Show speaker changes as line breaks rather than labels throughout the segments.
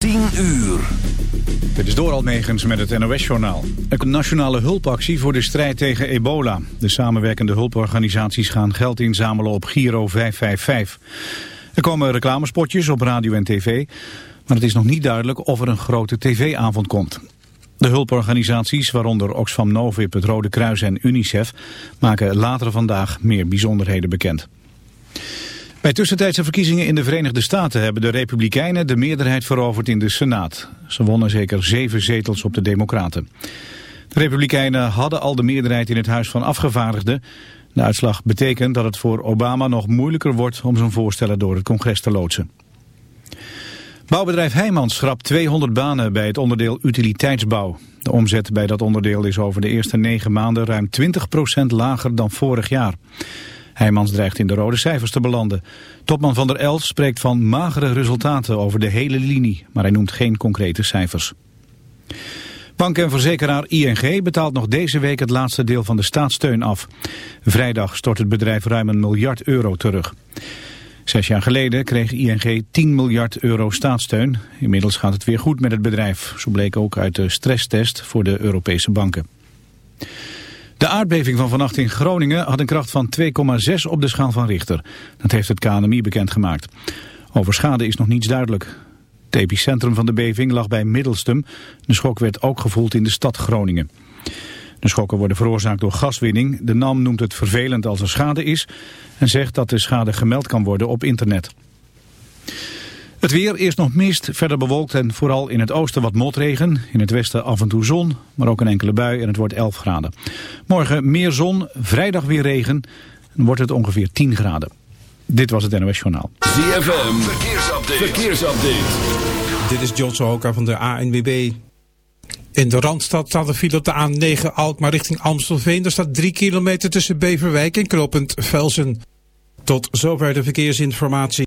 10 uur.
Dit is door Almegens met het NOS-journaal. Een nationale hulpactie voor de strijd tegen ebola. De samenwerkende hulporganisaties gaan geld inzamelen op Giro 555. Er komen reclamespotjes op radio en tv... maar het is nog niet duidelijk of er een grote tv-avond komt. De hulporganisaties, waaronder Oxfam Novib, het Rode Kruis en UNICEF... maken later vandaag meer bijzonderheden bekend. Bij tussentijdse verkiezingen in de Verenigde Staten hebben de Republikeinen de meerderheid veroverd in de Senaat. Ze wonnen zeker zeven zetels op de Democraten. De Republikeinen hadden al de meerderheid in het Huis van Afgevaardigden. De uitslag betekent dat het voor Obama nog moeilijker wordt om zijn voorstellen door het congres te loodsen. Bouwbedrijf Heijmans schrapt 200 banen bij het onderdeel utiliteitsbouw. De omzet bij dat onderdeel is over de eerste negen maanden ruim 20% lager dan vorig jaar. Heijmans dreigt in de rode cijfers te belanden. Topman van der Els spreekt van magere resultaten over de hele linie, maar hij noemt geen concrete cijfers. Bank en verzekeraar ING betaalt nog deze week het laatste deel van de staatssteun af. Vrijdag stort het bedrijf ruim een miljard euro terug. Zes jaar geleden kreeg ING 10 miljard euro staatssteun. Inmiddels gaat het weer goed met het bedrijf. Zo bleek ook uit de stresstest voor de Europese banken. De aardbeving van vannacht in Groningen had een kracht van 2,6 op de schaal van Richter. Dat heeft het KNMI bekendgemaakt. Over schade is nog niets duidelijk. Het epicentrum van de beving lag bij Middelstum. De schok werd ook gevoeld in de stad Groningen. De schokken worden veroorzaakt door gaswinning. De NAM noemt het vervelend als er schade is... en zegt dat de schade gemeld kan worden op internet. Het weer, eerst nog mist, verder bewolkt en vooral in het oosten wat motregen. In het westen af en toe zon, maar ook een enkele bui en het wordt 11 graden. Morgen meer zon, vrijdag weer regen en wordt het ongeveer 10 graden. Dit was het NOS Journaal.
ZFM, verkeersupdate. verkeersupdate.
Dit is John Sohoka van de ANWB. In de Randstad staat de file op de A9 Alkmaar richting Amstelveen. Er staat 3 kilometer tussen Beverwijk en Knoopend Velsen. Tot zover de verkeersinformatie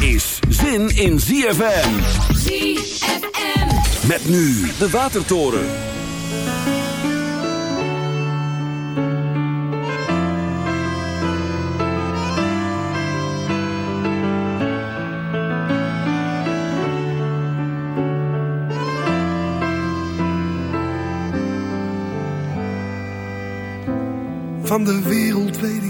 Is zin in ZFM.
ZFM.
Met nu de Watertoren.
Van de wereld weet ik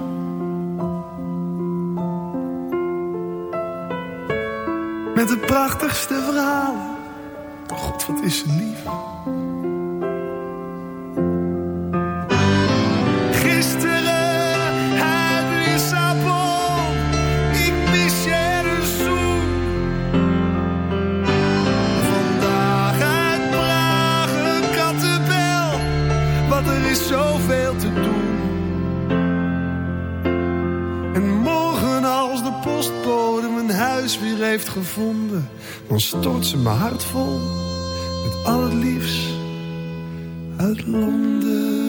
Met de prachtigste verhalen. God, wat is ze lief. Gisteren uit Lissabon. Ik mis je zoen. Vandaag uit Praag een kattenbel. Want er is zoveel te doen. Heeft gevonden, dan stort ze mijn hart vol met al het liefst uit Londen.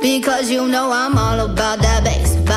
Because you know I'm all about that bass,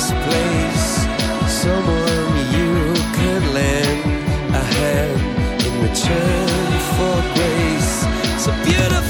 this place someone you can lend a hand in return for grace. So beautiful.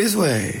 this way.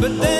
But then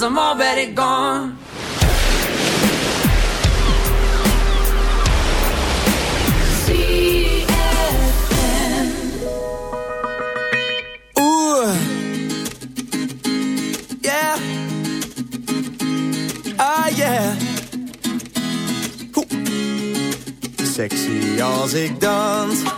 I'm already gone.
Ah. Sexy als ik dans.